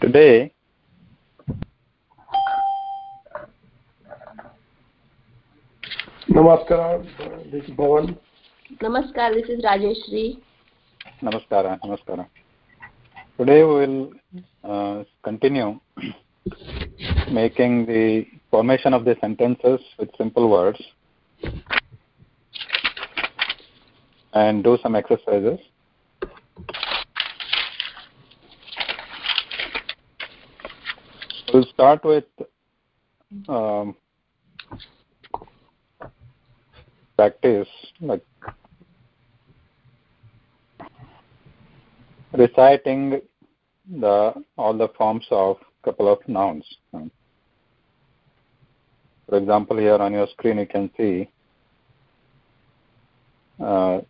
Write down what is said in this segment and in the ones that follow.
Today, Namaskar, this is Bhavan. Namaskar, this is Rajeshri. Namaskara, Namaskara. Today we will uh, continue making the formation of the sentences with simple words and do some exercises. We'll start with um, practice like reciting the all the forms of couple of nouns. For example, here on your screen you can see uh,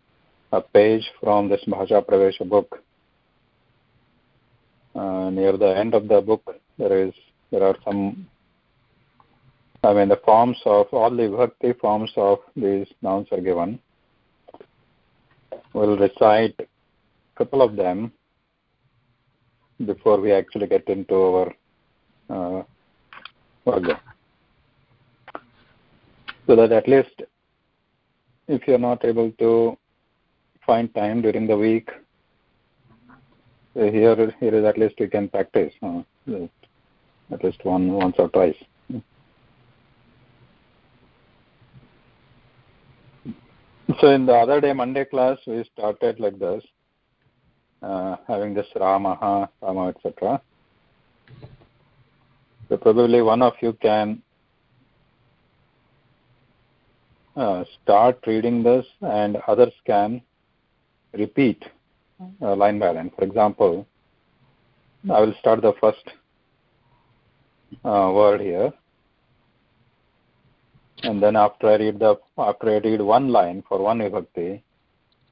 a page from this Bhasha Pravesha book. Uh, near the end of the book, there is there are some. I mean, the forms of all the forms of these nouns are given. We'll recite a couple of them before we actually get into our uh. So that at least if you're not able to find time during the week, uh, here here is at least you can practice uh, at least one once or twice. So in the other day Monday class we started like this uh, having this Ramaha, Rama, etc. So probably one of you can uh, start reading this and others can repeat uh, line by line. For example, I will start the first uh, word here and then after I read the after I read one line for one vibhakti,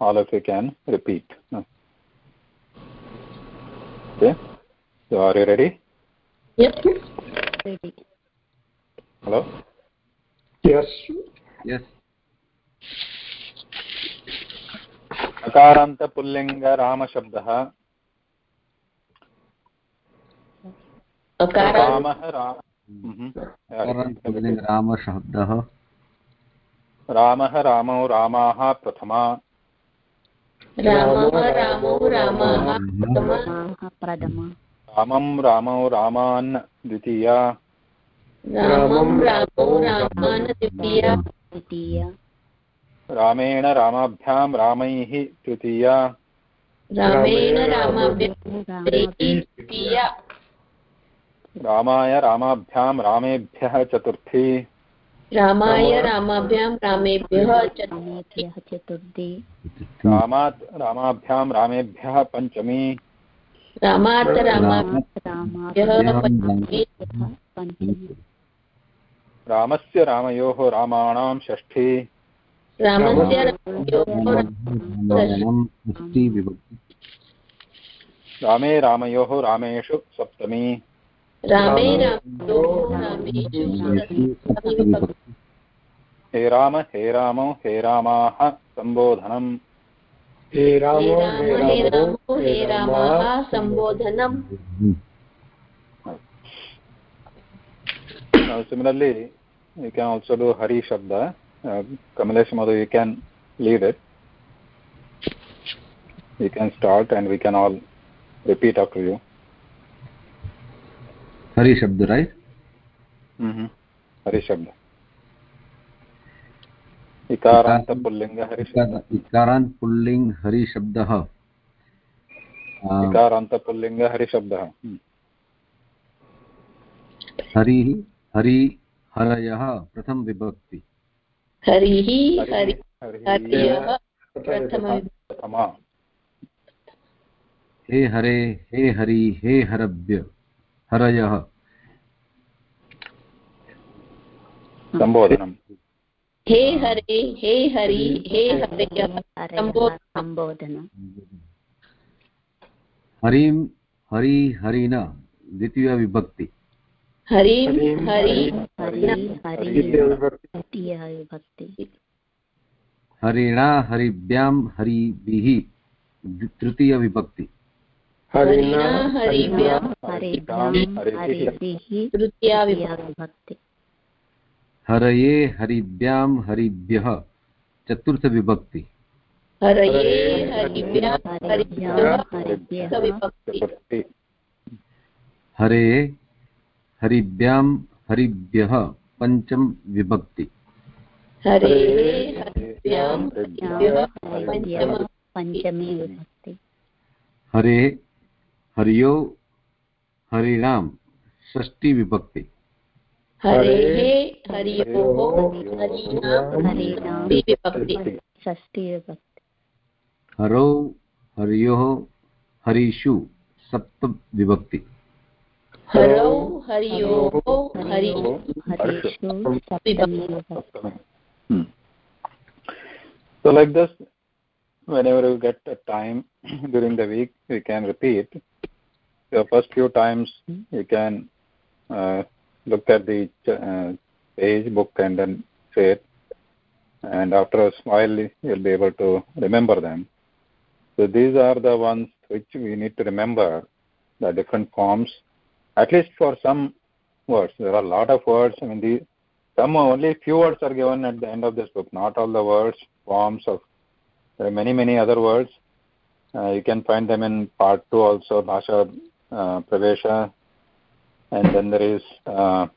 all of you can repeat. Okay. So are you ready? Yep. Ready. Hello? Yes. Yes. अकारान्तपुल्लिङ्गरामशब्दः रामशब्दः। रामः रामौ रामाः प्रथमा। रामः रामो रामाः प्रथम रामः प्रथम। रामं रामौ रामान् द्वितीया। रामो रामान् द्वितीया। रामेण रामाभ्यां रामैः तृतीया। रामेण रामाभ्यां रामः द्वितीया रामाय रामाभ्यां रामेभ्यः चतुर्थी। रामाय रामाभ्यां रामेभ्यः चतुर्थी। रामात् रामाभ्यां रामेभ्यः पञ्चमी। रामात् रामस्य रामयोः रामाणां षष्ठी। रामस्य रामे रामयोः रामेषु सप्तमी। रामे हे राम हे रामौ हे रामाः सम्बोधनम् हे राम हे हे राम हे रामो हे सम्बोधनम् Now, similarly, you can also do Hari Shabda. Uh, Kamalesh Madhu, you can lead it. You can start and we can all repeat after you. हरि शब्द राइट. Hari Shabda. इकारान्त पुल्लिङ्ग हरि शब्द। इकारान् पुल्लिङ्ग् हरि शब्दः। इकारान्त पुल्लिङ्ग हरि शब्दः. हरिः हरि हरयः प्रथम विभक्ति। हरिः हरि हरिः हर्यः प्रथम हे हरे हे हरि हे हरभ्य। हरयः। सम्बोधनम्। हे हरे हे हरि हे हरयः सम्बोधनम्। हरिं हरि हरिण द्वितीयविभक्ति हरिं हरि हरि हरि विभक्ति। द्वितीयः विभक्ति। हरिणा हरिभ्यां हरिभिः तृतीयविभक्ति हरिणा हरिभ्यः हरये हरिभ्यां हरिभ्यः चतुर्थविभक्ति हरये हरे हरिभ्यां हरिभ्यः पञ्चम विभक्ति। हरे हरिभ्यः पञ्चमी विभक्ति। हरे हर्यो हरिणां षष्ठी विभक्ति। हरेः हरियोः हरीणां हरीणां विभक्ति। षष्ठी विभक्ति। हरौ हर्योः हरिषु सप्त विभक्ति। हरौ हरियोः हरि हरिषु। सप्तमी विभक्ति। Hmm. So like this, whenever you get a time during the week, you can repeat. The first few times you can uh, look at the uh, page book and then say it. And after a while, you'll be able to remember them. So these are the ones which we need to remember, the different forms, at least for some words. There are a lot of words. I mean, the, some only few words are given at the end of this book, not all the words, forms of there are many, many other words. Uh, you can find them in part two also, Bhasha uh, Pravesha. And then there is uh,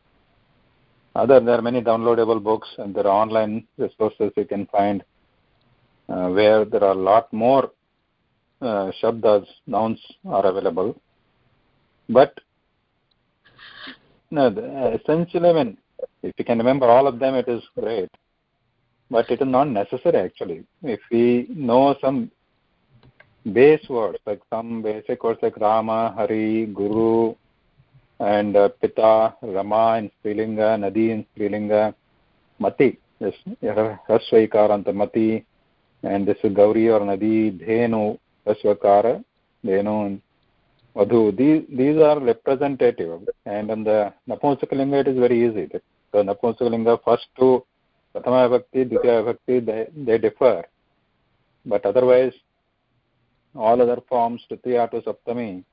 other, there are many downloadable books and there are online resources you can find uh, where there are a lot more uh, shabdas, nouns are available. But no, essentially, I mean, if you can remember all of them, it is great. But it is not necessary actually. If we know some base words, like some basic words like Rama, Hari, Guru, and uh, Pita, Rama in Srilinga, Nadi in Srilinga, Mati, this Hasvaikaranta Mati, and this is Gauri or Nadi, Dhenu, Hasvakara, Dhenu, and Vadhu. These, these are representative. And in the Napumsakalinga, it is very easy. The Napumsakalinga, first two, Pratama Vibhakti, Ditya Vibhakti, they, they differ. But otherwise, all other forms, Tritiya to Saptami,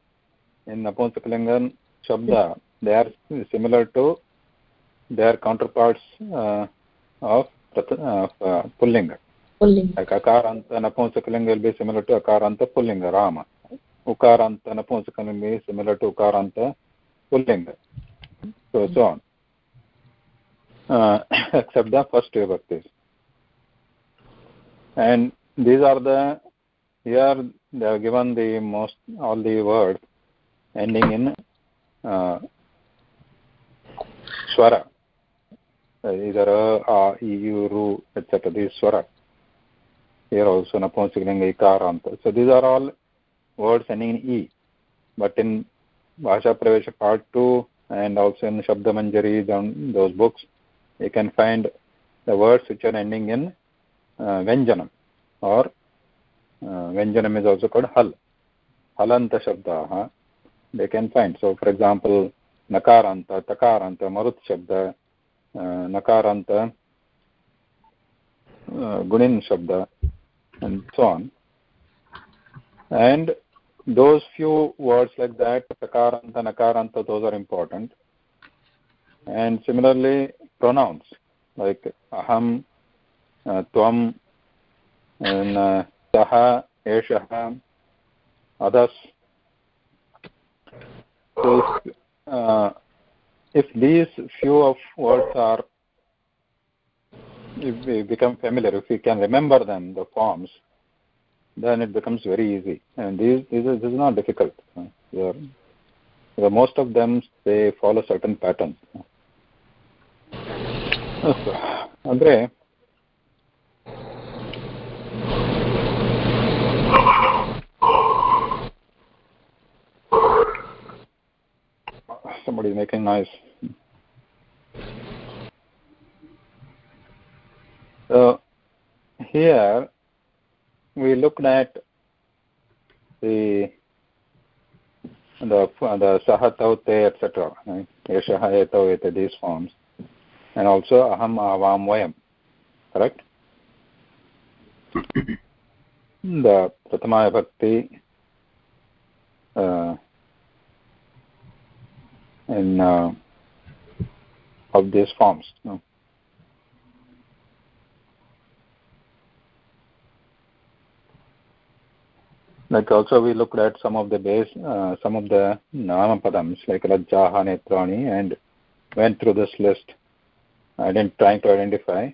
in Napumsakalinga, Shabda, they are similar to their counterparts uh, of, of uh, Pullinga. pulling Like Akaranta Napumsakalinga will be similar to Akaranta Pullinga, Rama. Ukaranta Napumsakalinga will be similar to Ukaranta Pullinga. So, so on. Uh, except the first two bhaktis. And these are the, here they have given the most, all the words ending in uh, Swara. Either a, e, u, ru, etc. These Swara. Here also Ikaranta. So these are all words ending in E. But in Bhasha Pravesha Part 2 and also in Shabda Manjari, those books, you can find the words which are ending in uh, Venjanam or uh, Venjanam is also called Hal. Halanta Shabdaha they can find. So for example, Nakaranta, Takaranta, Marut Shabda, uh, Nakaranta, uh, Gunin Shabda, and so on. And those few words like that, Takaranta, Nakaranta, those are important. And similarly, pronouns like aham, uh, tvam, and uh, saha, eshaha, others. So if, uh, if these few of words are, if we become familiar, if we can remember them, the forms, then it becomes very easy. And these, these are, this is not difficult. Uh, most of them, they follow certain patterns. अस्तु अग्रे somebody making noise. So here we looked at the the the sahatau te etc. Right? Yeshaha these forms and also aham avam vayam correct the prathama vibhakti uh, in uh, of these forms. No? Like also we looked at some of the base, uh, some of the namapadams like Rajjaha, Netrani and went through this list, ident- trying to identify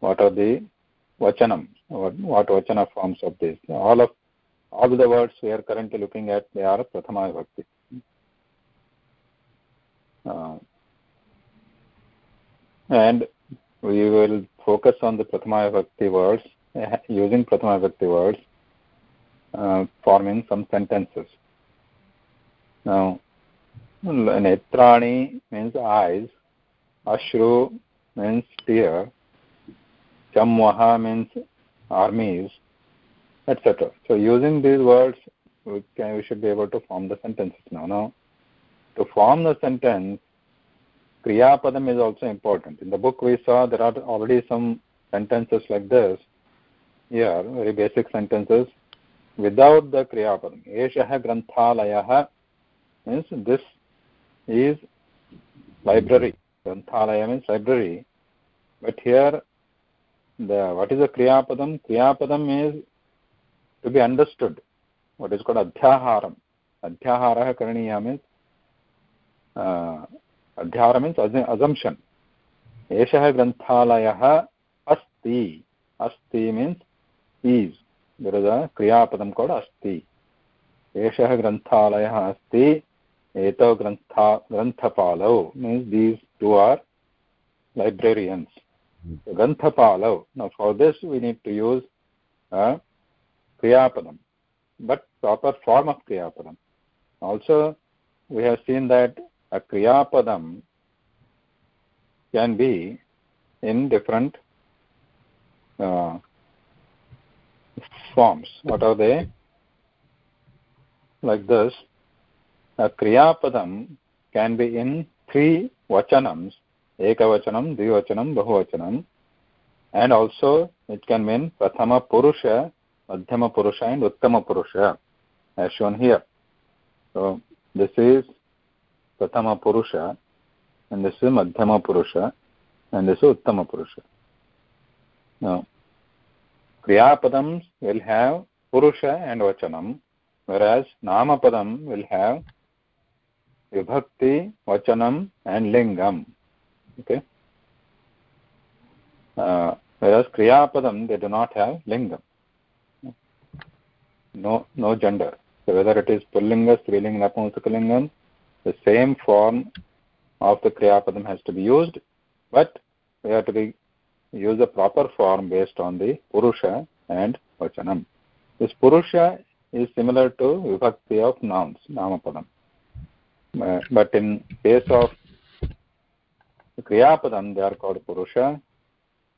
what are the vachanam, what, what vachana forms of this. All of all the words we are currently looking at, they are Prathama Vibhakti. Uh, and we will focus on the Prathama Vibhakti words, uh, using Prathama Vibhakti words, uh, forming some sentences. Now, Netrani means eyes, Ashru means tear, Chamwaha means armies, etc. So using these words, we, can, we should be able to form the sentences now. Now, to form the sentence, Kriya Padam is also important. In the book we saw there are already some sentences like this. Here, very basic sentences without the Kriya Padam. Eshaha Granthalayah means this is library. Granthalaya means library. But here, the what is the Kriya Padam? Kriya Padam is to be understood. What is called Adhyaharam. Adhyahara Karaniya means uh, अध्याहार means assumption एषः ग्रन्थालयः अस्ति अस्ति means is there is a क्रियापदं called अस्ति एषः ग्रन्थालयः अस्ति etau grantha granthapalau means these two are librarians. Hmm. So, granthapalau now for this we need to use uh, kriyapadam but proper form of kriyapadam. Also we have seen that a kriyapadam can be in different uh, forms. What are they? Like this a kriyapadam can be in three vachanams, ekavachanam, dvivachanam, bahuvachanam, and also it can mean prathama purusha, madhyama purusha, and uttama purusha, as shown here. So this is prathama purusha and this is madhyama purusha and this is uttama purusha now kriyapadams will have purusha and vachanam whereas namapadam will have vibhakti vachanam and lingam okay? Uh, whereas kriyapadam they do not have lingam. No no gender. So whether it is pullinga strilinga napunsaka the same form of the kriya padam has to be used but we have to be use the proper form based on the purusha and vachanam. This purusha is similar to vibhakti of nouns namapadam but in case of kriya padam they are called purusha.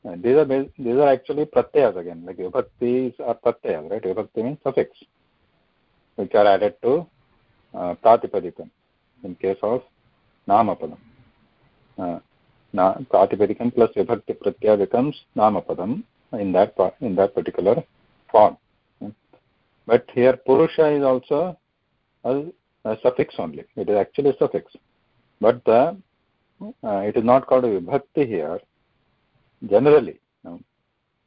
Uh, these are these are actually pratyas again like vibhaktis are pratyas right? Vibhakti means suffix which are added to uh, pratipadikam in case of namapadam. Uh, na, pratipadikam plus vibhakti pratyaya becomes namapadam in that in that particular form. But here purusha is also a suffix only. It is actually a suffix. But the uh, it is not called a vibhakti here. Generally no.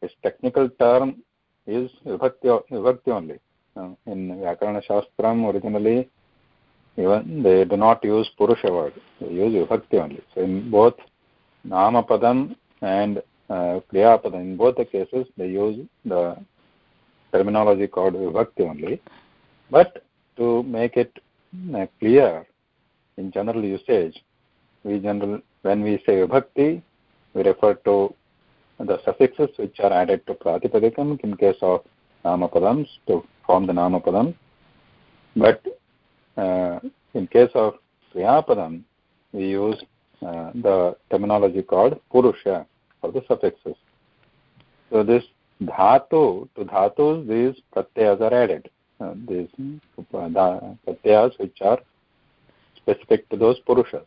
its technical term is vibhakti vibhakti only. Uh, in vyakarana shastram originally even they do not use purusha word. They use vibhakti only. So in both namapadam and uh, kriyapadam in both the cases they use the terminology called vibhakti only. But to make it clear in general usage we general when we say vibhakti we refer to the suffixes which are added to pratipadikam in case of namapadams to form the namapadam but uh, in case of Kriyapadam, we use uh, the terminology called Purusha for the suffixes. So this dhatu, to dhatus, these pratyas are added. Uh, these uh, pratyas which are specific to those Purushas.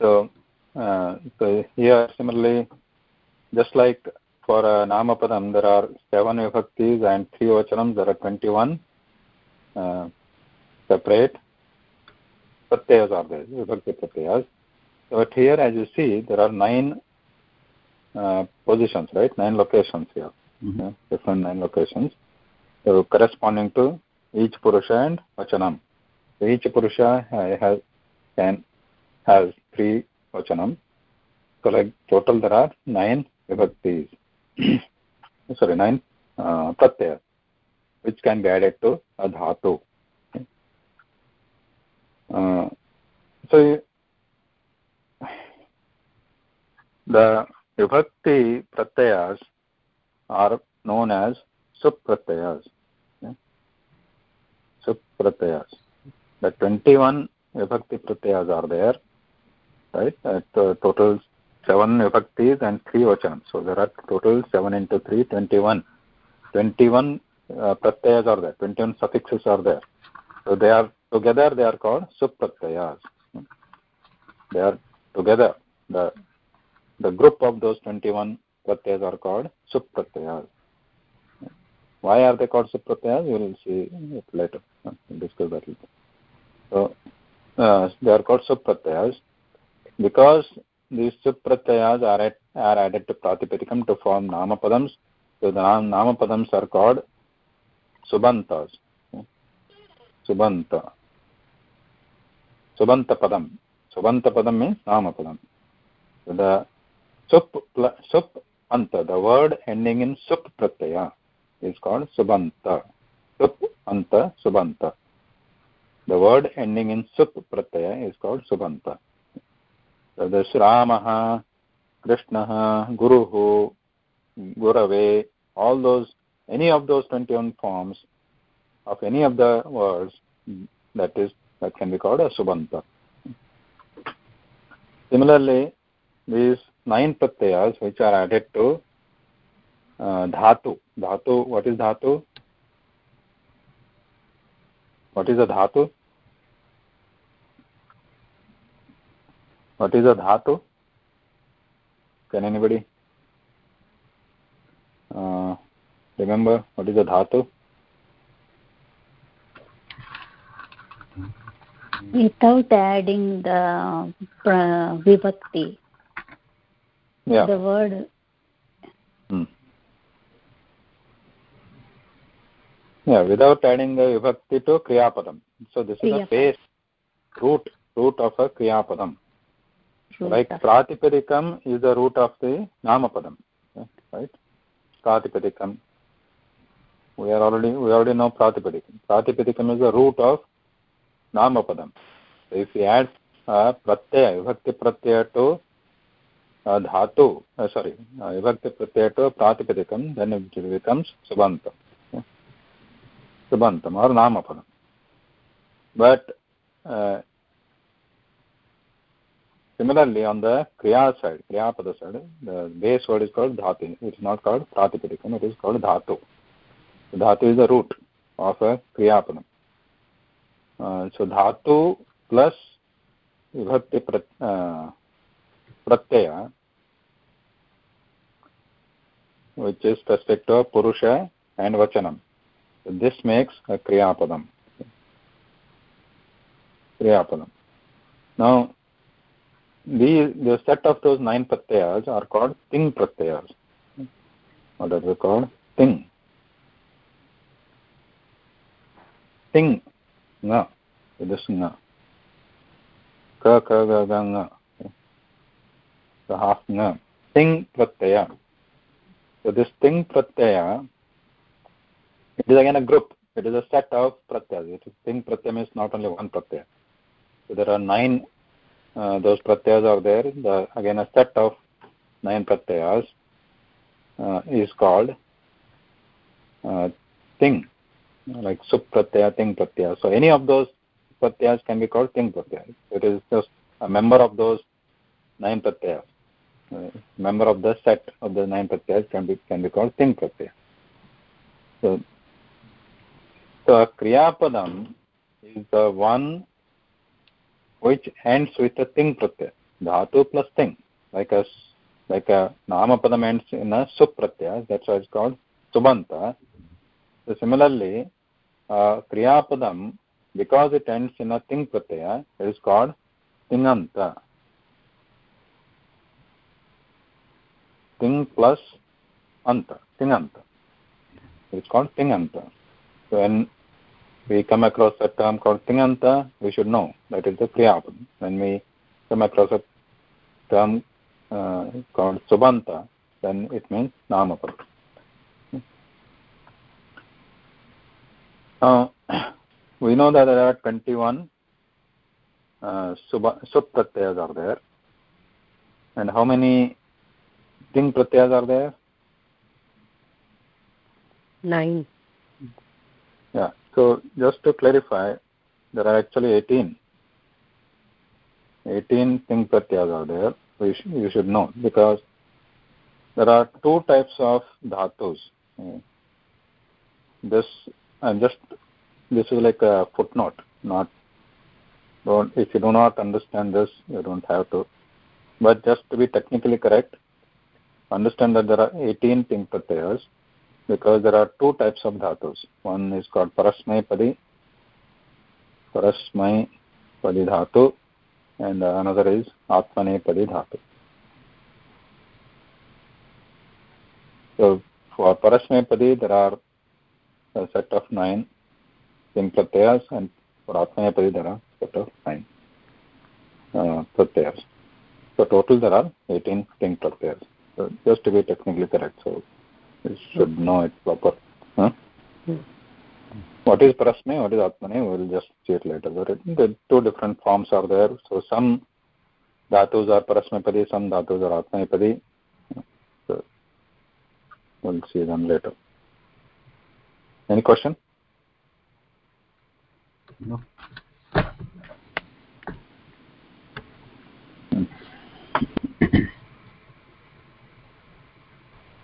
So, uh, so here similarly, just like for a Namapadam, there are seven vibhaktis and three vachanams, there are 21 uh, separate pratyayas are there, vibhakti pratyayas. But here, as you see, there are nine uh, positions, right? Nine locations here, Mhm. yeah, different nine locations. So corresponding to each purusha and vachanam. So each purusha has can has three vachanam. So like total there are nine vibhaktis. Sorry, nine uh, pratyayas, which can be added to a dhatu. Uh, so the vibhakti pratyayas are known as supratyayas. Supratyayas. The 21 vibhakti pratyayas are there, right? At uh, total seven vibhaktis and three vachanam. So there are total seven into three, 21. 21 uh, pratyayas are there, 21 suffixes are there. So they are together, they are called supratyayas. They are together. The the group of those 21 pratyayas are called supratyayas. Why are they called supratyayas? We will see it later. We'll discuss that later. So uh, they are called supratyayas because these supratyayas are, at, are added to pratipadikam to form namapadams. So the nam, namapadams are called subantas. Subanta. Subanta padam. Subanta padam means namapadam. So the sup, sup anta, the word ending in sup pratyaya is called subanta. Sup anta subanta. The word ending in sup pratyaya is called subanta. So this Ramaha, Krishnaha, Guruhu, Gurave, all those, any of those 21 forms of any of the words that is that can be called a subanta. Similarly, these nine pratyayas which are added to uh, धातु। धातु what is धातु? What is a धातु? What is a धातु? Can anybody remember what is a धातु? Without adding the uh, vibhakti yeah. the word Yeah, without adding the vibhakti to kriyapadam. So this is Kriyapadam. base root root of a kriyapadam. Like pratipadikam is the root of the namapadam. Right? Pratipadikam. We are already we already know pratipadikam. Pratipadikam is the root of namapadam. So if we add a pratyaya, vibhakti pratyaya to a dhatu, uh, sorry, uh, vibhakti pratyaya to pratipadikam, then it becomes subanta. Okay? Subantam or namapadam. But uh, similarly on the kriya side, kriyapada side, the base word is called dhatu. It is not called pratipadikam, it is called dhatu. So dhatu is the root of a kriyapadam. Uh, so dhatu plus vibhakti prat, uh, which is specific to purusha and vachanam. This makes a kriyapadam. Kriyapadam. Now, the, the set of those nine pratyayas are called ting pratyayas. What are they called? Ting. Ting. So this nga. Ka, ka, ga, ga, nga. So half nga. Ting pratyaya. So this ting pratyaya, it is again a group. It is a set of pratyayas. It is ting pratyaya means not only one pratyaya. So there are nine, uh, those pratyayas are there. The, again a set of nine pratyayas uh, is called uh, ting, like sup pratyaya, ting pratyaya. So any of those pratyayas can be called ting pratyaya. It is just a member of those nine pratyayas. Uh, member of the set of the nine pratyayas can be can be called ting pratyaya. So, a kriyapadam is the one which ends with a ting pratyaya. Dhatu plus ting, like a like a namapadam ends in a sup pratyaya. That's why it's called subanta. So similarly, uh, kriyapadam because it ends in a ting pratyaya, it is called tinganta. Ting plus anta, tinganta. It's called tinganta. When we come across a term called tinganta, we should know that is the kriyapadam. When we come across a term uh, called subanta, then it means namapadam. Uh, we know that there are 21 uh, sub pratyas are there. And how many ting pratyas are there? Nine. Yeah. So just to clarify, there are actually 18. 18 ting pratyas are there. Sh you should know because there are two types of dhatus. This I'm just this is like a footnote, not don't if you do not understand this, you don't have to. But just to be technically correct, understand that there are 18 ting pratyas because there are two types of dhatus. One is called parasmay padi, parasmay padi dhatu, and another is atmane padi dhatu. So for parasmay padi, there are a set of nine pratyas, and for atmane padi, there are a set of nine uh, pratyas. So total there are 18 ting pratyas. So just to be technically correct, so you should know it proper. Huh? Hmm. What is prasme? What is atmane? We will just see it later. The two different forms are there. So some dhatus are parasmepadi, some dhatus are atmanepadi. So we'll see them later. Any question? No.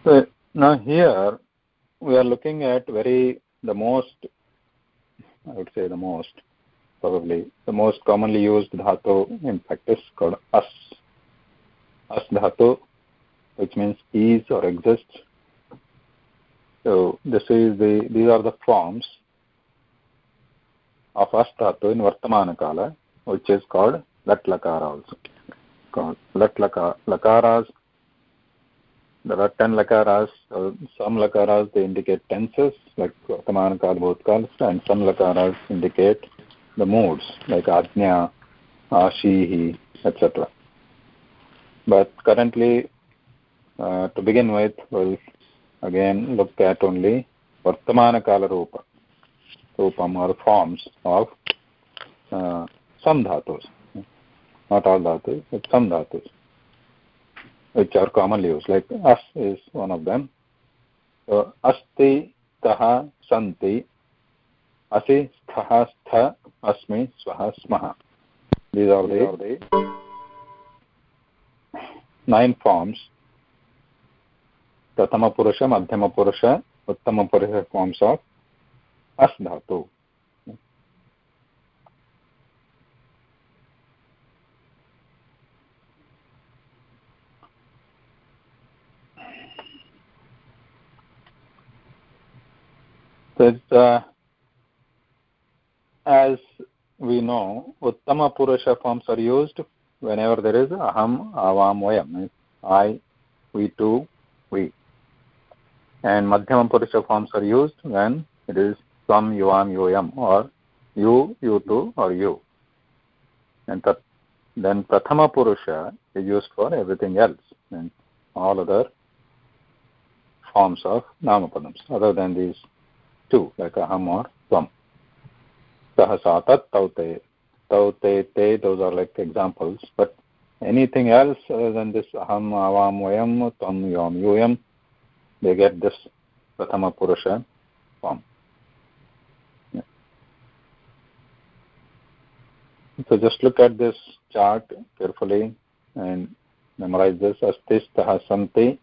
So now here we are looking at very the most I would say the most probably the most commonly used dhatu in practice called as. As dhatu which means is or exists. So this is the these are the forms of as dhatu in Vartamana Kala which is called lat lakara also. Called lat lakara. Lakaras there are 10 lakaras. Uh, some lakaras they indicate tenses like Vartaman Kal, and some lakaras indicate the moods like Ajna, Ashihi, etc. But currently, uh, to begin with, we'll again look at only Vartamana Kala Rupa, Rupam or forms of uh, some dhatus. Not all dhatus, but some dhatus which are commonly used, like as is one of them. So, asti, taha, santi, asi, stha, stha, asmi, swaha, smaha. These are the nine forms. Pratama Purusha, Madhyama Purusha, Uttama Purusha forms of as dhatu. It's, uh, as we know, Uttama Purusha forms are used whenever there is Aham, Avam, Vayam. I, we too, we. And Madhyama Purusha forms are used when it is Tvam, Yuvam, Yoyam, or you, you too, or you. And then Prathama Purusha is used for everything else, and all other forms of Namapadams, other than these two, like aham or tvam. Sahasa, tat, taute, taute, te, those are like examples. But anything else than this aham, avam, vayam, tvam, yam, yuyam, they get this prathama form. So just look at this chart carefully and memorize this. Astistaha santi,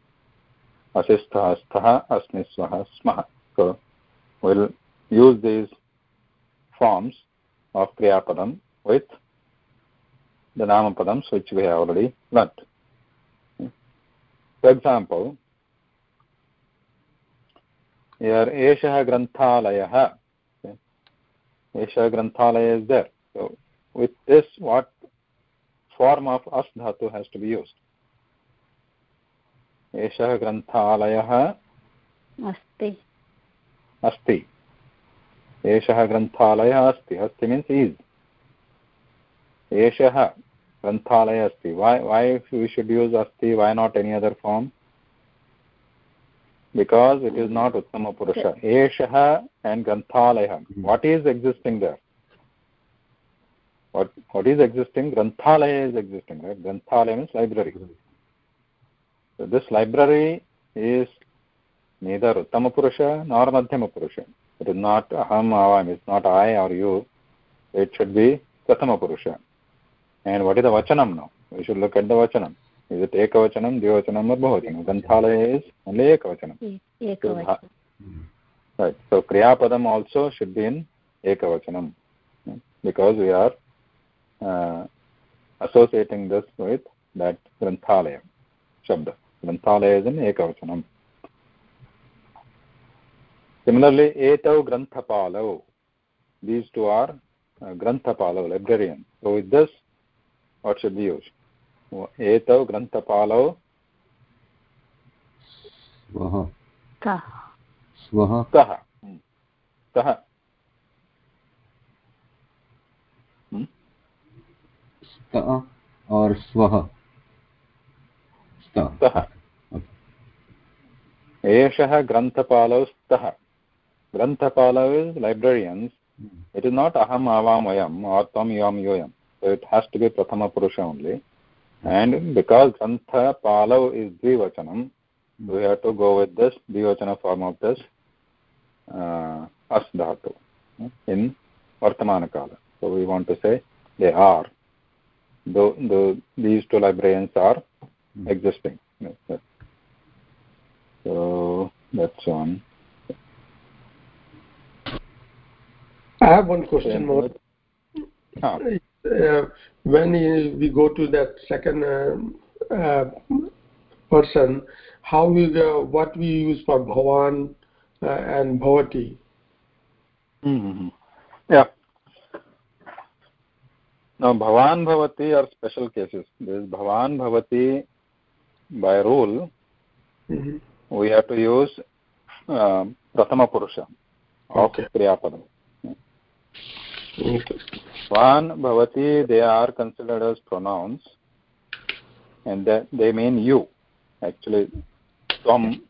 asistaha sthaha, asmisvaha smaha. So will use these forms of Kriyapadam with the Namapadams which we have already learnt. For example, here Eshah Granthalayah. Esha Granthalaya is there. So with this, what form of as dhatu has to be used? एषः ग्रन्थालयः अस्ति अस्ति। एषः ग्रन्थालयः अस्ति। अस्ति means is एषः ग्रन्थालयः अस्ति। वै वै वि शुड् यूस् अस्ति? Why not any other form because it is not उत्तमपुरुष एषः एण्ड् ग्रन्थालयः what is existing there what what is existing? Granthalaya is existing right? Granthalaya means library. So this neither nor purusha it is not aham avam it's not i or you it should be prathama purusha and what is the vachanam now we should look at the vachanam is it ekavachanam dvivachanam or bahuvachanam granthalaya is only ekavachanam एकवचनं right so kriya padam also should be in ekavachanam because we are uh, associating this with that granthalaya shabda granthalaya is in ekavachanam similarly etau granthapalau these two are uh, granthapalau librarian so with this what should be used etau granthapalau स्वः कः स्वः कः कः स्त और स्वः स्त स्तः एषः ग्रन्थपालौ स्तः Granthapala is librarians. Mm. It is not aham avam ayam or tam yam yoyam. So it has to be Prathama Purusha only. Hmm. And because Grantha Palav is Dvivachanam, mm. we have to go with this Dvivachana form of this uh, As Dhatu hmm, in Vartamana Kala. So we want to say they are. The the these two librarians are mm. existing. So that's one. I have one question more. Ah. Uh, when we go to that second uh, uh, person, how we go, what we use for bhavan uh, and bhavati? Mm-hmm. Yeah. Now, bhavan bhavati are special cases. This bhavan bhavati, by rule, Mhm. we have to use uh, prathama purusha of Okay. kriyapadam. Okay. Bhavati, they are considered as pronouns, and that they mean you. Actually, tvam,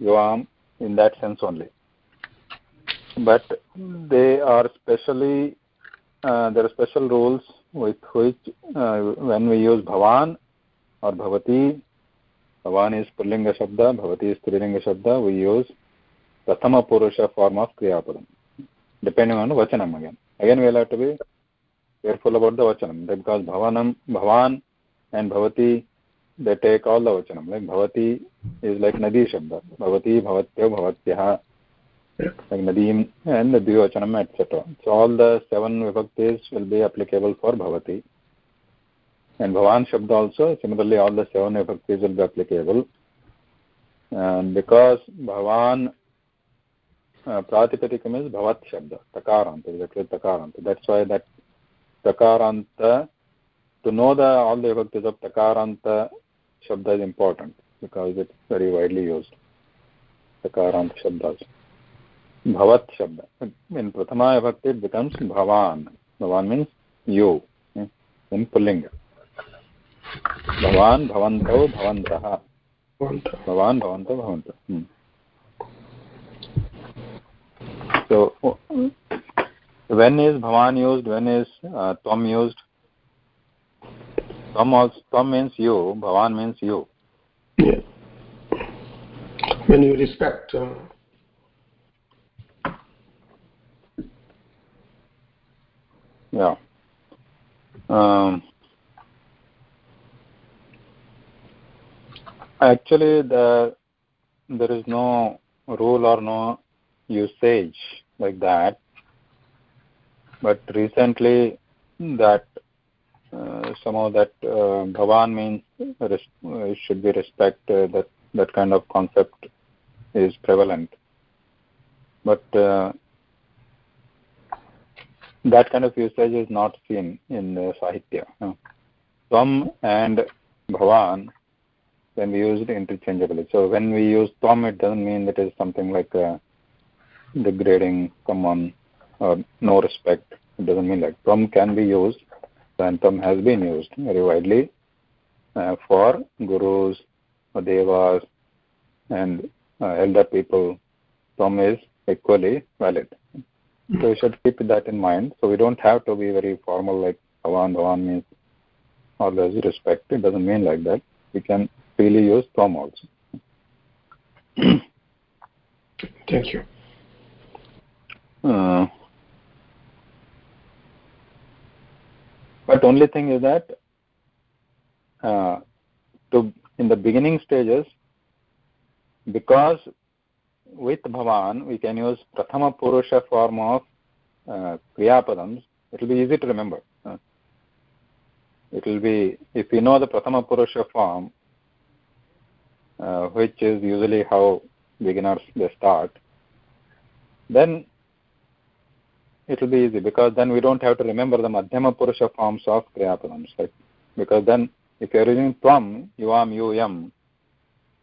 yuam, in that sense only. But they are specially, uh, there are special rules with which, uh, when we use bhavan or bhavati, bhavan is pullinga shabda, bhavati is strilinga shabda, we use prathama purusha form of kriyapadam, depending on vachanam again. Again we'll to be careful about the वचनम। Because भवनम भवान and भवती they take all the वचनम। Like भवती is like नदी शब्द। भवती, भवत्यो, भवत्यः। लाइक नदी and द्विवचनम etcetera so all the seven विभक्तिज will be applicable for भवती। एंड भवान शब्द also similarly all the seven विभक्तिज will be applicable because भवान प्रातिपदिकम् इस् भवत् शब्द तकारान्त तकारान्त that's why that तकारान्त to know the all the विभक्तिस् of तकारान्त शब्द is important because it very widely used तकारान्त शब्द भवत् शब्द इन् प्रथमा विभक्ति बिकम्स् भवान् भवान् मीन्स् यु इन् पुल्लिङ्ग् भवान् भवन्तौ भवन्तः भवान् भवन्तौ भवन्तौ So, when is bhavan used? When is uh, tvam used? Tvam, also, tvam means you, bhavan means you. Yeah. When you respect. Uh, Yeah. Um, actually, the there is no rule or no usage like that. But recently, that uh, somehow that uh, bhavan means uh, should be respect. Uh, that that kind of concept is prevalent. But uh, that kind of usage is not seen in Sahitya. No. Tvam and Bhavan can be used interchangeably. So when we use Tvam, it doesn't mean that it is something like degrading someone or no respect. It doesn't mean like Tvam can be used, and Tvam has been used very widely uh, for gurus, devas, and uh, elder people. Tvam is equally valid. So we should keep that in mind. So we don't have to be very formal like Bhavan. Bhavan means always respect. It doesn't mean like that. We can freely use Tvam also. Thank you. Uh, but only thing is that uh, to in the beginning stages, because with Bhavan we can use Prathama Purusha form of uh, it will be easy to remember. Uh, it will be, if you know the Prathama Purusha form, uh, which is usually how beginners they start, then it will be easy because then we don't have to remember the Madhyama Purusha forms of Kriyapadams. Right? Because then if you are using Tvam, Yuam, Yu, Yam,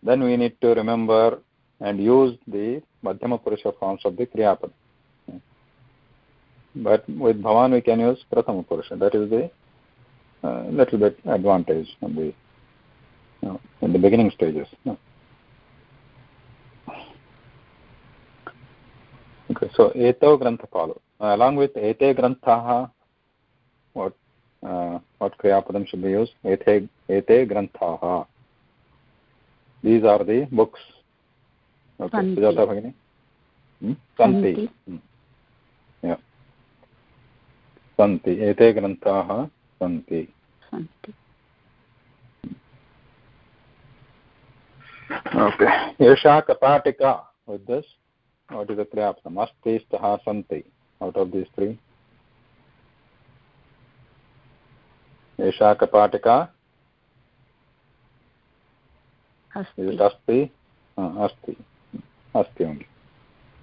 then we need to remember and use the Madhyama Purusha forms of the Kriyapada. But with Bhavan we can use Prathama Purusha. That is the uh, little bit advantage in the, you know, in the beginning stages. Okay, so Eto Granthapalu. Uh, along with Ete Granthaha, what uh, what Kriyapadam should be used? Ete, ete Granthaha. These are the books Okay, Santi. Sujata Bhagini? Hmm? Santi. Santi. Hmm. Yeah. Santi. Ete grantaः सन्ति सन्ति Okay. एषा कपाटिका with this what is the kriyapam asti stah santi out of these three एषा कपाटिका is अस्ति it asti uh, asti asti only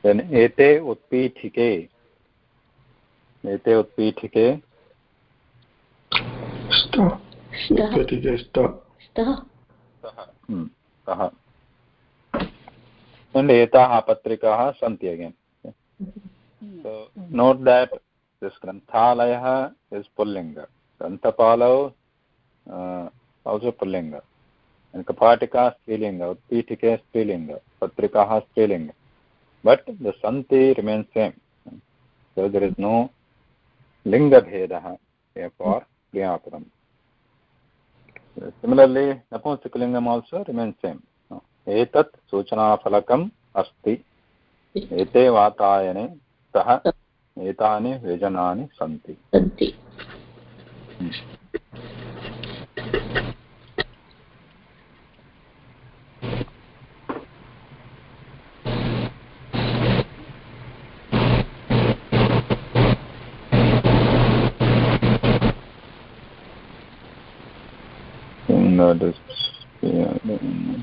then ete utpithike ete utpithike Sta. स्तः Utpatike sta. स्तः सः हम्म, सः and एताः पत्रिकाः सन्ति again so note that this granthalayah is pullinga granthapalau uh, also pullinga and kapatika strilinga utpitike strilinga patrikaah strilinga but the santi remains same so there is no linga bhedah for kriyapadam similarly napunskalingam also remains same एतत् सूचनाफलकम् अस्ति। एते वातायने स्तः एतानि व्यजनानि सन्ति। uh, this yeah, in-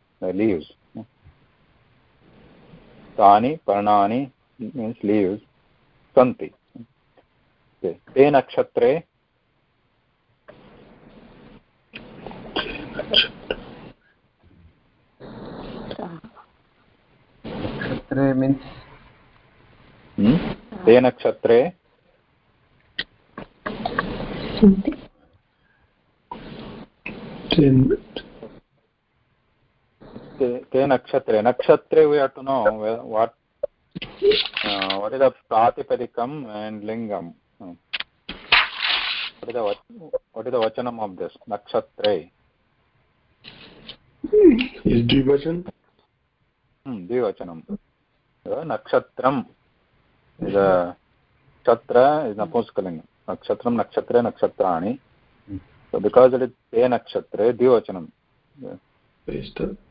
leaves. Tani, parnani means leaves. Santi. Okay. Te nakshatre, नक्षत्रे means hmm? te nakshatre, सन्ति Ten. Te, te nakshatre. Nakshatre we have to know what uh, what is the pratipadikam and lingam. Hmm. What is the what is the vachanam of this? Nakshatre. Is Dvivachan? Hmm, द्विवचनं uh, nakshatram is a chatra is napuskalinga nakshatram nakshatre nakshatrani Hmm. so because it is te nakshatre dvivachanam Pastor. tat te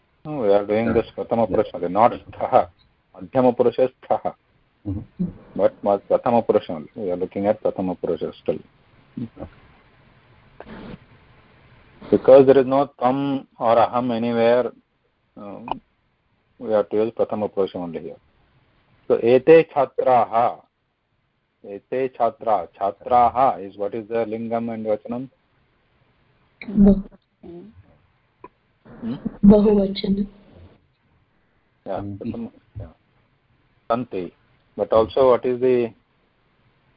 स्थः प्रथमपुरुषिङ्ग् at प्रथमपुरुष still because there is no तम् आर् अहम् anywhere प्रथमपुरुषमण्डलि सो एते छात्राः एते छात्राः छात्राः इस् द लिंगम एंड वचनम बहुवचन yeah, Santi. prathama- yeah. santi but also what is the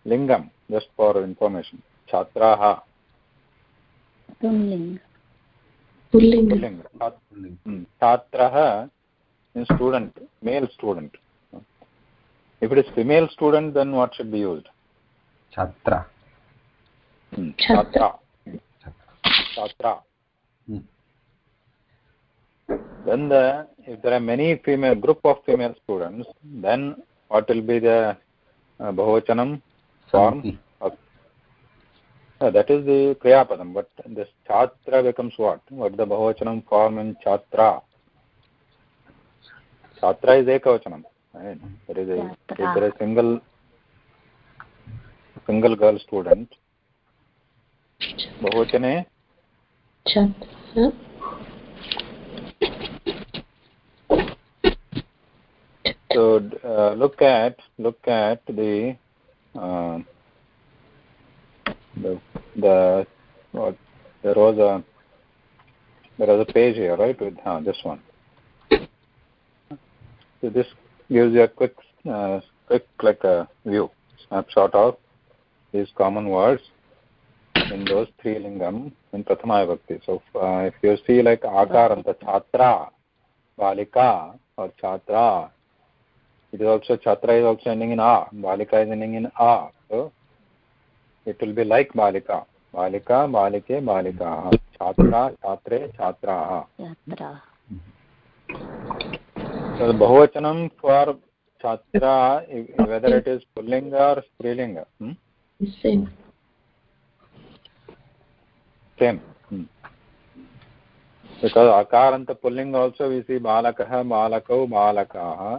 lingam just for information chhatraha पुंलिङ्ग पुल्लिङ्ग pulling Chat- hmm. chhatrah is student male student if it is female student then what should be used छात्रा Hmm. Chhatra. Chhatra chhatra Hmm. then the if there are many female group of female students then what will be the uh, bahuvachanam form सन्ति Uh, that is the kriyapadam but this chhatra becomes what what the bahuvachanam form in chhatra chhatra is ekavachanam right there is a if there is single single girl student bahuvachane छात्र so uh, look at look at the uh, the the what there was a there was a page here right with uh, this one. So this gives you a quick uh, quick like a view snapshot of these common words in those three lingam in prathama vibhakti so uh, if you see like akaranta chhatra balika or chhatra it is also chhatra is also ending in a balika is ending in a so it will be like balika balika balike balikaah chhatra chhatre chhatraah यात्रा so the bahuvachanam for chhatra whether it is pullinga or strilinga hmm? Same same hmm. because akaranta pullinga also we see balakah balakau balakaah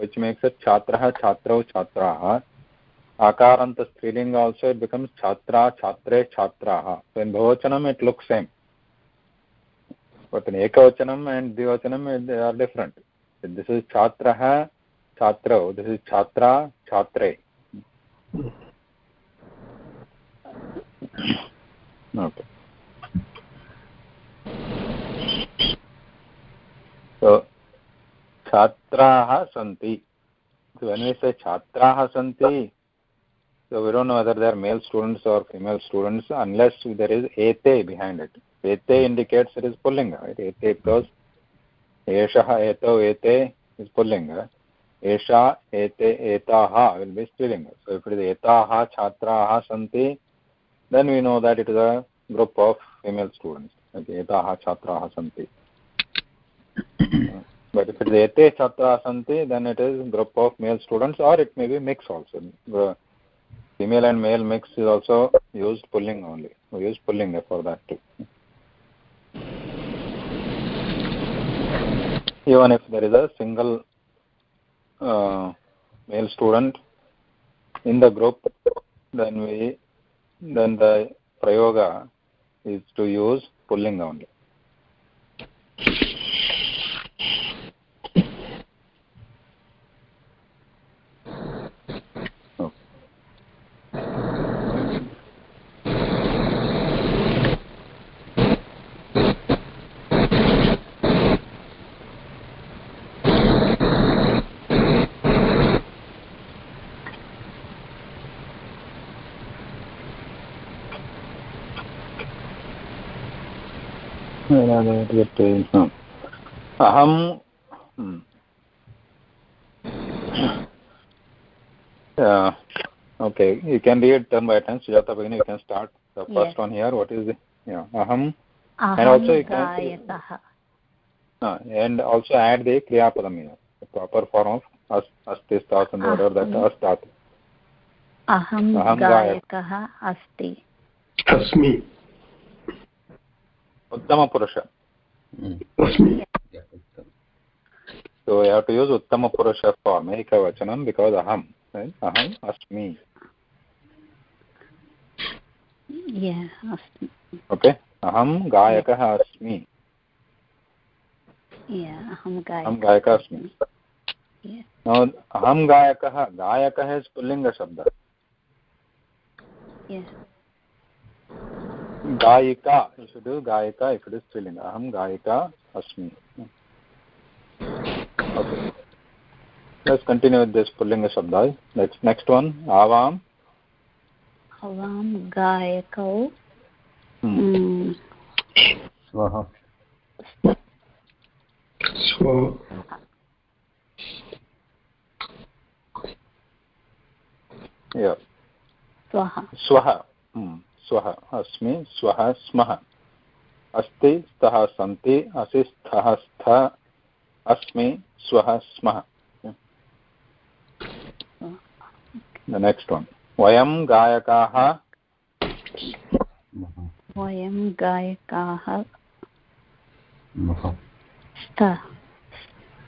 which makes it chatrah chatrau chatraah akaranta strilinga also it becomes chhatra chhatre chatraah so in bahuvachanam it looks same but in ekavachanam and dvivachanam they are different so this is chatrah chatrau this is chhatra chhatre okay so छात्राः सन्ति। छात्राः सन्ति so we know whether they are male students are female students unless there is एते behind it एते indicates it is पुल्लिङ्ग् एते plus एषः एतौ एते इस् पुल्लिङ्ग् एषा एते एताः विल् बि स्त्रीलिङ्ग् सो इफ् इट् इस् एताः छात्राः सन्ति then we know that it is a group of female students एताः छात्राः सन्ति but if it is ete chhatra santi then it is group of male students or it may be mix also. The female and male mix is also used pulling only. We use pulling for that too. Even if there is a single uh, male student in the group then we then the prayoga is to use pulling only अहं uh, okay you can read turn by turn sujata bagini you can start the first Yes. one here what is the yeah aham अहं also you can- गायकः uh, and also add the kriya padam here the proper form of as asti stat and order that Aham. astat अहं गायकः अस्ति उत्तमपुरुष so I have to use उत्तमपुरुष form एकवचनं because अहं अहम् अस्मि okay अहं गायकः अस्मि गायकः अस्मि अहं गायकः गायकः पुल्लिङ्गशब्दः गायिका do गायिका is strilinga aham गायिका asmi okay let's continue with this pullinga shabda next next one avam आवां गायकौ hmm. mm, yeah स्वः hmm. स्वः अस्मि स्वः स्मः। अस्ति स्तः सन्ति असि स्थः स्थ अस्मि स्वः स्मः। The next one. वयं गायकाः। वयं गायकाः।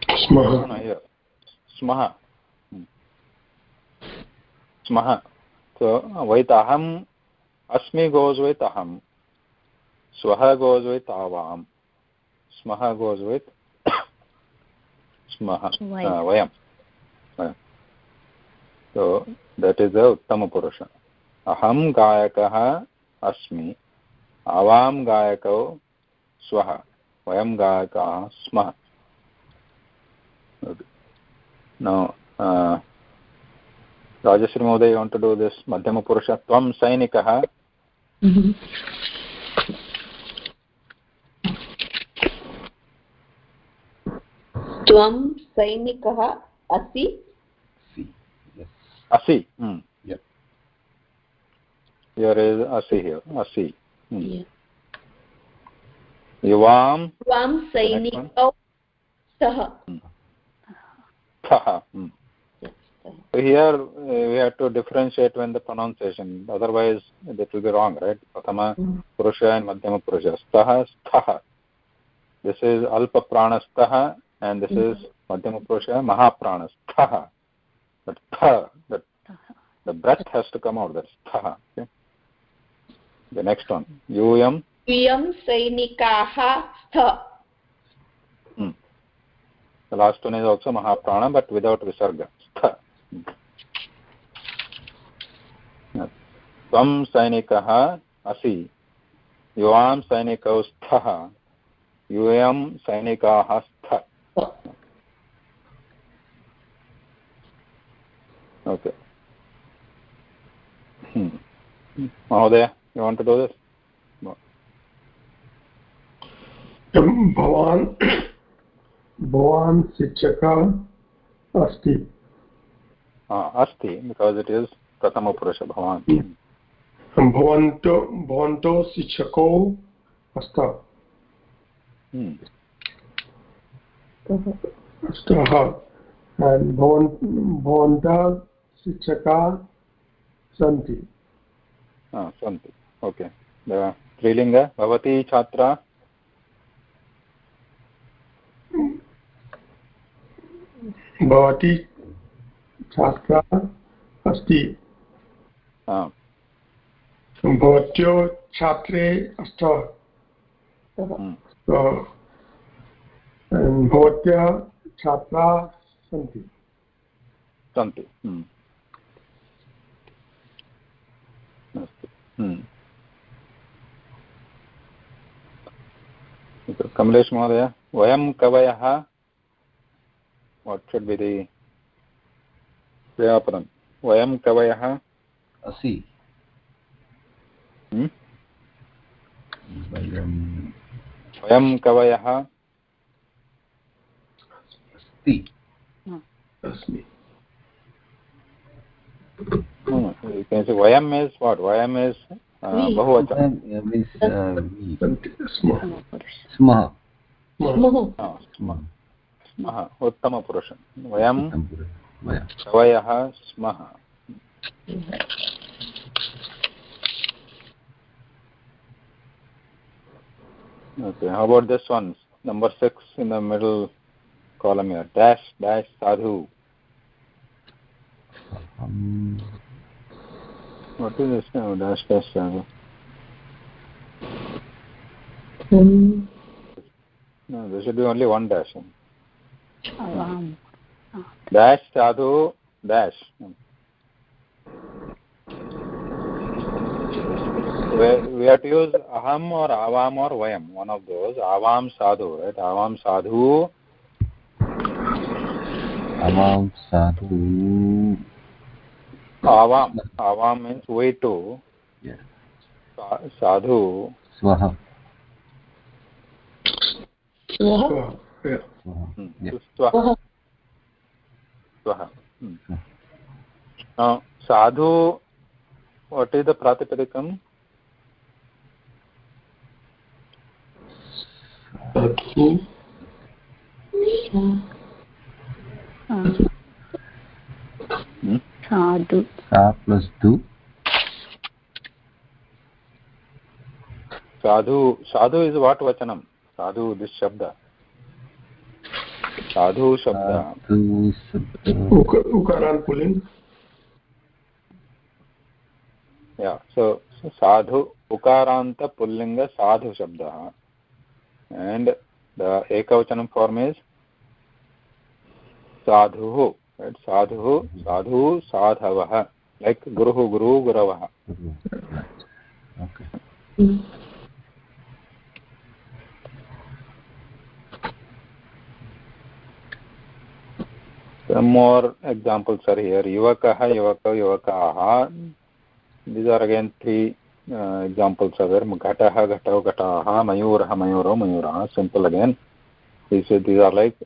स्मः। स्मः। Hmm. स्मः। Swaha goes with avam smaha goes with smaha Vayam. uh, vayam Vayam. so that is the uttama purusha aham gayakah asmi avam gayakau swah vayam gayakaः स्मः Okay. now uh, राजश्री महोदय you want to do this मध्यमपुरुष त्वं सैनिकः त्वं सैनिकः असि सि असि hmm. असि असि hmm. युवां त्वं सैनिकौ hmm. So here uh, we have to differentiate when the pronunciation otherwise it will be wrong right? Prathama hmm. purusha and madhyama purusha. Staha this is alpa pranastaha and this is hmm. madhyama purusha mahapranasthaha but tha the breath has to come out that's tha okay? the next one. Yum yum sainikaha stha hmm. the last one is also mahaprana but without visarga. Stha त्वं सैनिकः असि। युवां सैनिकौ स्थः। यूयं सैनिकाः स्थ। Okay. महोदय you want to this भवान् भवान् शिक्षकः अस्ति। अस्ति बिकास् इट् इस् प्रथमपुरुष भवान्। भवन्तो भवन्तो शिक्षकौ स्तः Hmm. भवन् भवन्तः शिक्षकाः सन्ति। सन्ति। ओके स्त्रीलिङ्ग भवती छात्रा? भवती छात्रा अस्ति भवत्यो छात्रे स्तः hmm. So, छात्राः सन्ति। सन्ति. अस्तु। hmm. कमलेश महोदय वयं कवयः? वाट् शुड् बि व्यापनं। वयं कवयः असि। हम्म? वयं कवयः अस्ति। अस्मि। वयं वाट्? वयं मेस् स्मः। स्मः। उत्तमपुरुषं वयं कवयः स्मः Okay, how about this one? Number six in the middle column here. Dash, dash, sadhu. Um, What is this now? Dash, dash, sadhu. Hmm. No, there should be only one dash. आवाम् Dash, sadhu, dash. We, we have to use aham or avam or vayam, one of those. Avam sadhu, right? Avam sadhu. आवां साधु Avam. Avam means we too. Yes. Sa- Sadhu. स्वः स्वः स्व- Hmm. Yeah. Swaha. स्वः Swaha. Hmm. Now, sadhu, what is the pratipadikam? Sadhu Hmm? साधु सा plus धु Sadhu. Sadhu is what vachanam? Sadhu, this shabda. साधु शब्द। सो साधु उकारांत साधु शब्द एंड द एकवचन फॉर्म इज़ साधु साधु साधु साधव लाइक गुरु गुरु गुरव। मोर् एक्साम्पल्स् आर् हियर् युवकः युवक युवकाः these are again three examples over घटः घटौ घटाः मयूरः मयूरौ मयूरः simple again these these are like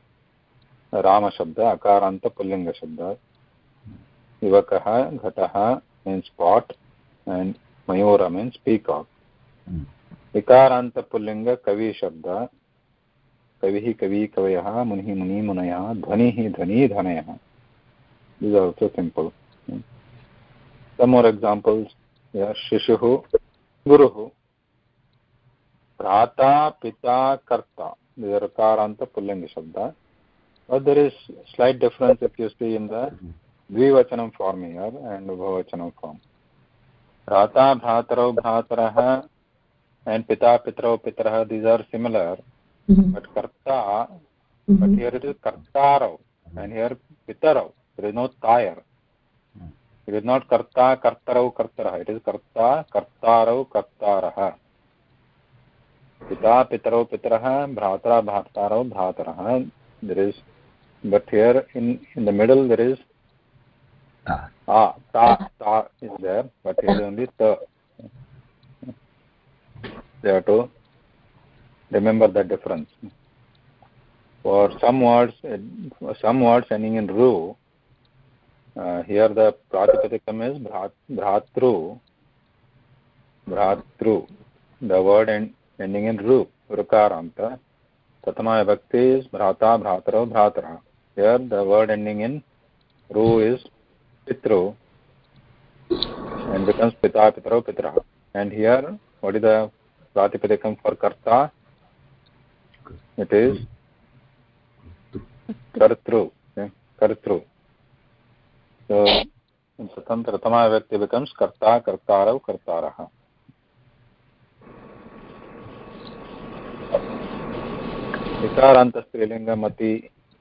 रामशब्द अकारान्त पुल्लिङ्गशब्द युवकः घटः मीन्स् पाट् अण्ड् मयूर मीन्स् पीकाक् इकारान्तपुल्लिङ्गकविशब्द कविः कवि कवयः मुनिः मुनि मुनयः ध्वनिः ध्वनि धनयः are also simple some more examples yeah shishuः guruः भ्राता पिता कर्ता these are karanta pullinga shabda but there is slight difference if you see in the द्विवचनं form here and बहुवचनं form भ्राता भ्रातरौ भ्रातरः and पिता पितरौ पितरः these are similar but karta mm -hmm. but here it is kartarau and here pitarau there is no tayar it is not karta kartarau kartarah it is karta kartarau kartarah pita pitarau pitarah bhratara bhratarau bhratarah there is but here in in the middle there is Ah, ah ta ta is there but here only ta they have to remember the difference for some words uh, some words ending in ru uh, here the pratipadikam is bhratru bhratru the word end, ending in ru rukaranta pratama vibhakti is bhrata bhrataro bhratara here the word ending in ru is pitru and becomes pita pitaro pitraha and here what is the pratipadikam for karta it is kartru okay? kartru so in pratham prathama vyakti becomes karta kartarau kartarah विकारान्त स्त्रीलिङ्ग मति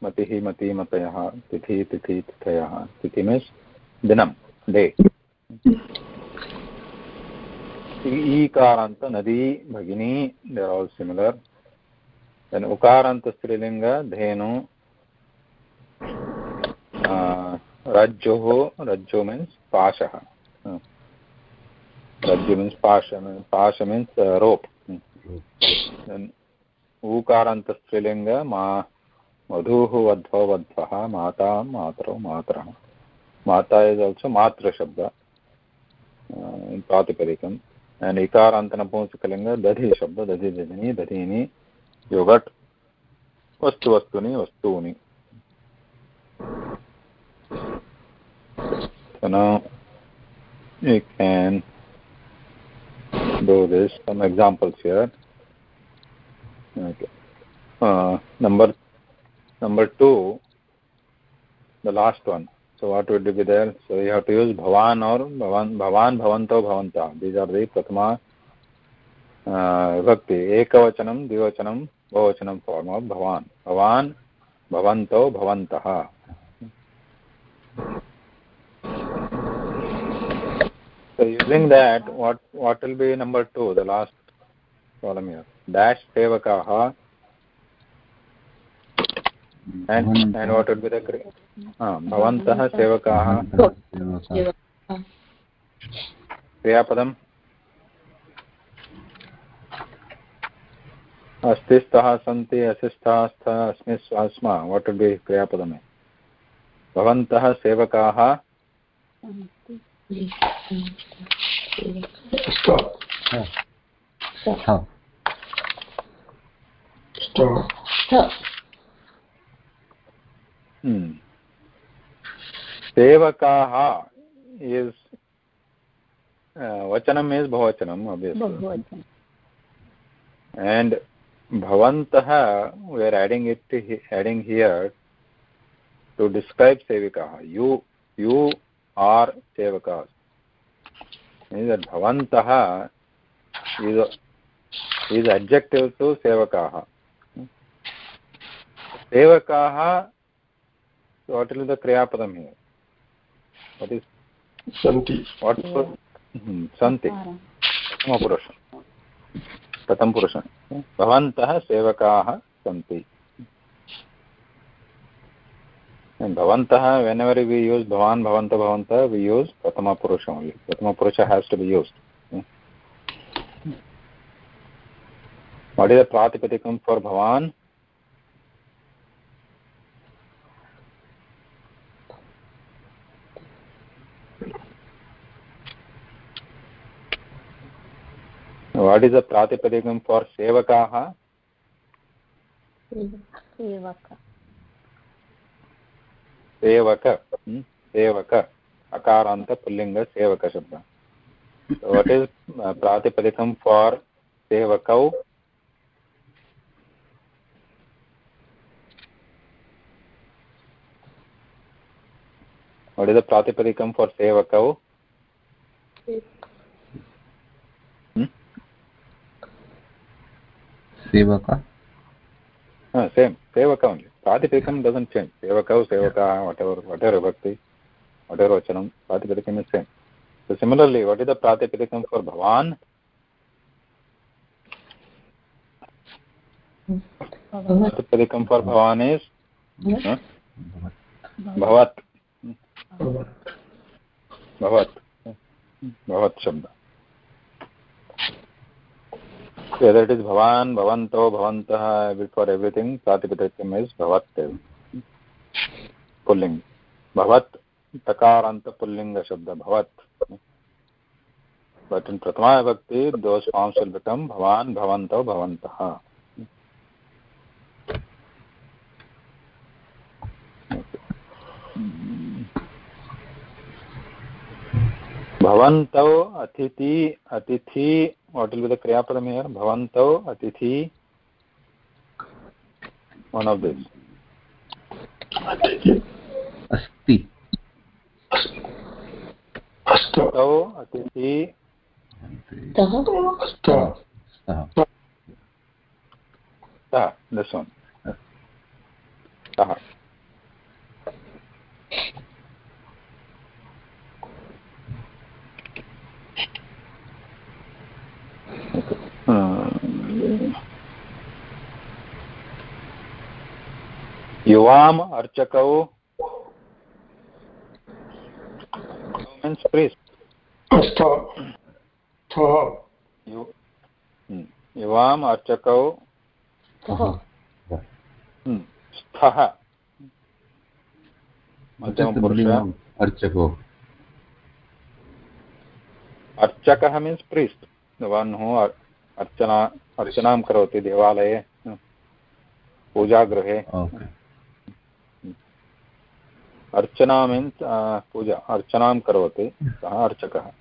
मतिः मति मतयः तिथि तिथि तिथयः तिथि means दिनं day ईकारान्त नदी भगिनी they are all similar then उकारान्त स्त्रीलिङ्ग धेनु रज्जुः रज्जु मीन्स् पाशः रज्जु मीन्स् पाश पाश मीन्स् रोप् देन् ऊकारान्तस्त्रीलिङ्ग मा मधुः वध्वौ वध्वः माता मातरौ मातरः माता इस् आल्सो मातृशब्द प्रातिपदिकम् and इकारान्त नपुंसकलिङ्ग दधि शब्द दधि दधिनी दधीनि योगट् वस्तु वस्तूनि वस्तूनि So now you can do this, some examples here. Okay. Uh, number number two, the last one. So what would be there? So you have to use bhavan or bhavan, bhavan bhavanto bhavanta. These are the prathama uh, vibhakti. Ekavachanam, dvivachanam, bahuvachanam form of bhavan. Bhavan, bhavanto, bhavantah. So using that, what what will be number two, the last column here? Dash sevakaha. And and what would be the ah, bhavantah sevakaha. क्रियापदम् अस्ति स्तः सन्ति असि स्तः स्तः अस्मि स्म what be क्रियापदमे भवन्तः सेवकाः Stop. Stop. Stop. Stop. Hmm. Sevakaha is भवन्तः we are adding it adding here to describe सेविकाः you you are सेवका भवन्तः इस् अब्जेक्टिव् टु सेवकाः सेवकाः वाट् इस् द क्रियापदं हि सन्ति सन्ति पुरुषम् प्रथम पुरुषः? भवन्तः सेवकाः सन्ति। भवन्तः वेन् एवर् वि यूस् भवान् भवन्तः भवन्तः वि यूस् प्रथमपुरुष प्रथमपुरुष has to be used what is the प्रातिपदिकं for भवान्? वाट् इस् अ प्रातिपदिकं फार् सेवकाः सेवक सेवक अकारान्तपुल्लिङ्गसेवकशब्द वाट् इस् प्रातिपदिकं फार् सेवकौ वाट् इस् प्रातिपदिकं फार् सेवकौ सेवक uh, same sevaka only pratipadikam doesn't change sevakau sevaka whatever whatever bhakti whatever vachanam pratipadikam is same so similarly what is the pratipadikam for bhavan pratipadikam for bhavan is huh? bhavat भवत् भवत् शब्द whether it is bhavan bhavanto bhavantah for everything pratipadikam is bhavat pulling bhavat takaranta pullinga shabda bhavat but in prathama vibhakti those forms will become bhavan bhavanto bhavantah भवन्तौ अतिथि अतिथि what will be the kriya padam here bhavantau atithi one of. तौ अतिथि तः Asta. स्तः सः this one सः युवाम् अर्चकौ। हम्म, युवाम् अर्चकौ। हम्म, स्थः। अर्चको। अर्चकः मीन्स् प्रीस्ट् वन् हू अर्चना अर्चनां करोति देवालये। पूजागृहे। अर्चना मीन्स् पूजा, अर्चना करोति, सः अर्चकः।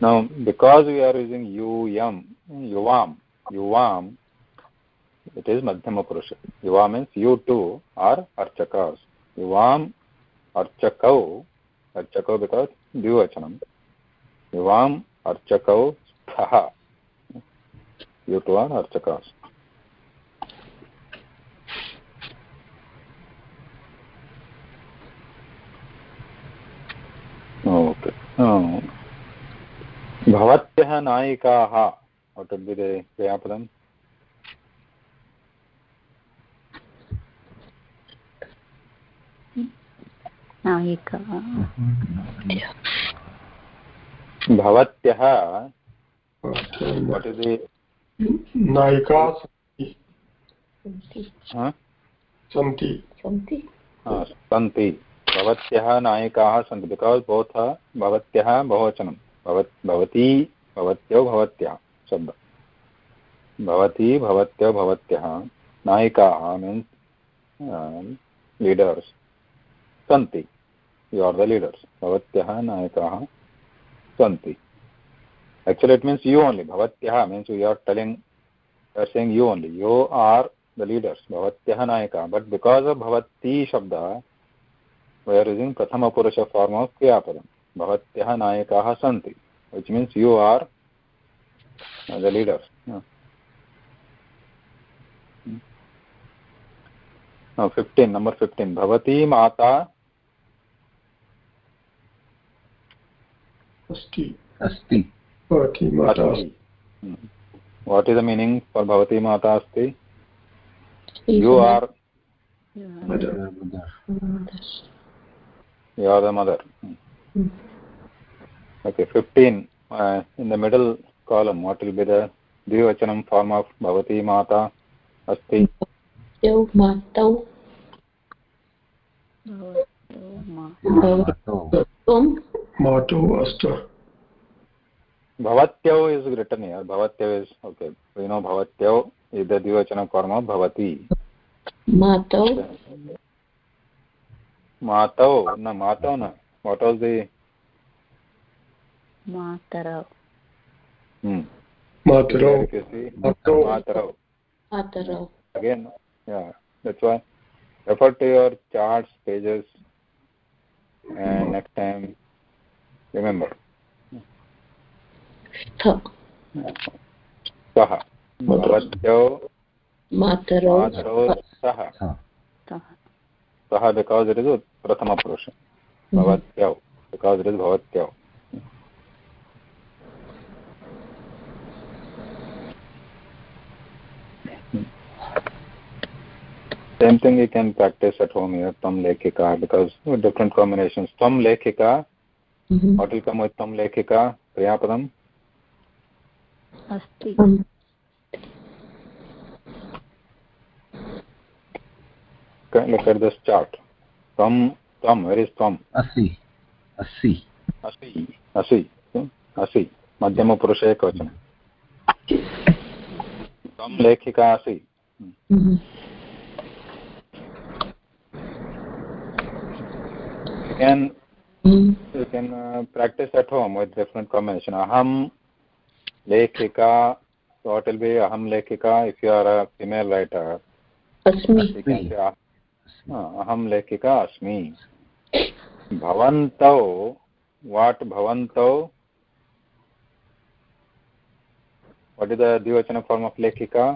Now because we are using यूयं युवां युवाम् इट् इस् मध्यमपुरुष युवा मीन्स् यू टु आर् अर्चकास् युवाम् अर्चकौ अर्चकौ बिकास् द्विवचनं युवाम् अर्चकौ स्तः यु टु आर् अर्चकास् भवत्यः नायिकाः। वट् वुड् बि द क्रियापदम्। नायिका। भवत्यः। नायिका सन्ति। सन्ति। सन्ति। सन्ति। भवत्यः नायिकाः सन्ति। बिकास् बोथ भवत्यः बहुवचनं भवती भवत्यो भवत्यः, शब्दः। भवती, भवत्यो भवत्यः, नायिकाः मीन्स् लीडर्स् सन्ति। यु आर् द लीडर्स् भवत्यः, नायकाः, सन्ति। Actually it means you only भवत्यः means you are telling saying you only you are the leaders भवत्यः, नायकः। बट् बिकास् आफ़् भवती शब्दः वै आर् यूसिङ्ग् प्रथमपुरुष फार्म् आफ़् क्रियापदम् भवत्यः नायकाः सन्ति which means you are the leader fifteen number fifteen भवती माता what is the meaning for भवती माता अस्ति? You are you are the mother okay 15 uh, in the middle column what will be the dvivachanam form of bhavati mata asti मातौ त्वं मातुः अष्ट bhavatyau is written here bhavatyau is okay we know bhavatyau is the dvivachanam form of bhavati मातौ matau na matau na what was the मातरौ मातरौ मातरौ भवत्यौ Same thing you can practice at home here, Tam Lekhika, because with different combinations. Tam Lekhika, what will come with Tam Lekhika? Kriyapadam? अस्ति Okay, look at this chart. Tam, Tam, where is Tam? अस्ति अस्ति असि असि असि मध्यमपुरुष एकवचनं तं लेखिका असि you can you can uh, practice at home with different combination aham lekhika so what will be aham lekhika if you are a female writer ah, aham lekhika asmi bhavantau what bhavantau what is the dvivachana form of lekhika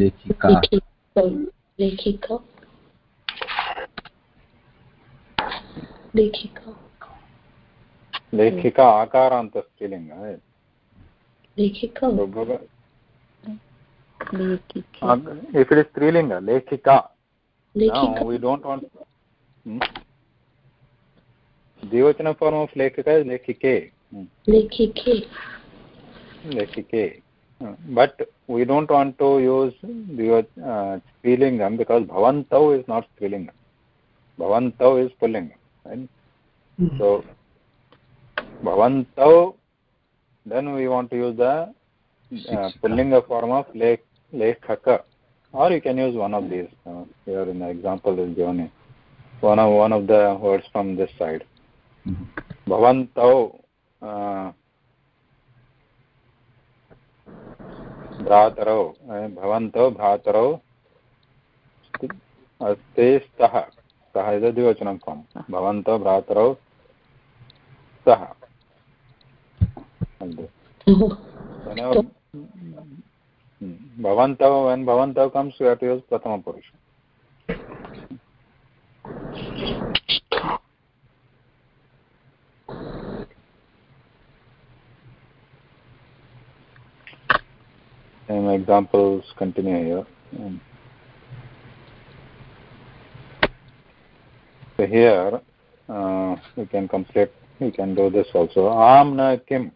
लेखिका लेखिका लेखिका। लेखिका आकारांत स्त्रीलिंग है। लेखिका? लेखिका। If it स्त्रीलिंग है लेखिका। ऑफ़ लेखिका इज़ लेखिके। लेखिके। But we don't want to use द्विवचन बिकॉज़ भवंतौ इज़ नॉट स्त्रीलिंग भवंतौ इज़ पुल्लिंगम। Right mm -hmm. so bhavantau then we want to use the uh, pullinga form of lek lekhaka or you can use one of these uh, here in the example is given one of one of the words from this side भवन्तौ भ्रातरौ भवन्तौ भ्रातरौ अस्ति स्तः सः द्विवचनं त्वं भवन्तः भ्रातरौ सः भवन्तौ वेन् भवन्तौ कं स्वीकृत प्रथमपुरुष। So here uh, we can complete we can do this also. Amna kim?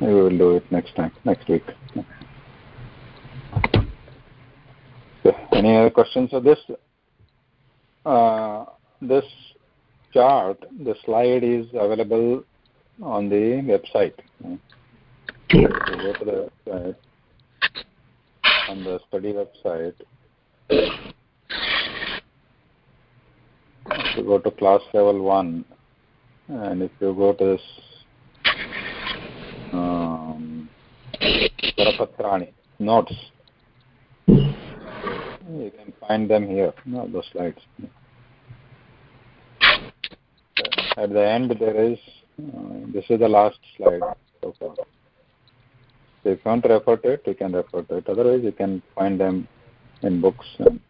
We will do it next time next week. So, any other questions? Of this uh, this chart the slide is available on the website go to the website on the study website if you go to class level 1 and if you go to this um, notes you can find them here no, the slides. At the end there is uh, this is the last slide so far so if you want to refer to it you can refer to it. Otherwise you can find them in books and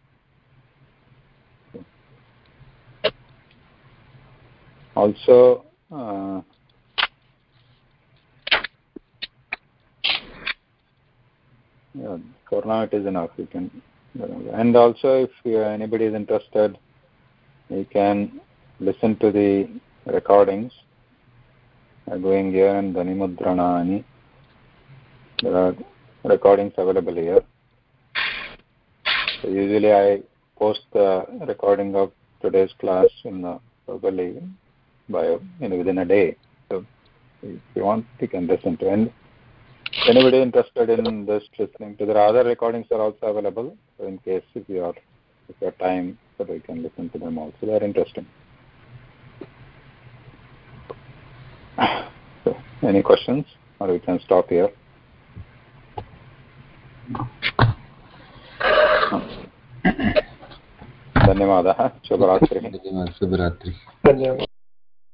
also uh, yeah, for now it is enough. You can and also if anybody is interested you can listen to the recordings going here and Dhanimudranani there are recordings available here so usually I post the recording of today's class in the verbally by you know, within a day. So if you want, you can listen to. And anybody interested in this listening to, there are other recordings are also available. So in case if you are if you have time, so you can listen to them also. They are interesting. So, any questions, or we can stop here. धन्यवादः। शुभरात्रिः। शुभरात्रिः। धन्यवादः।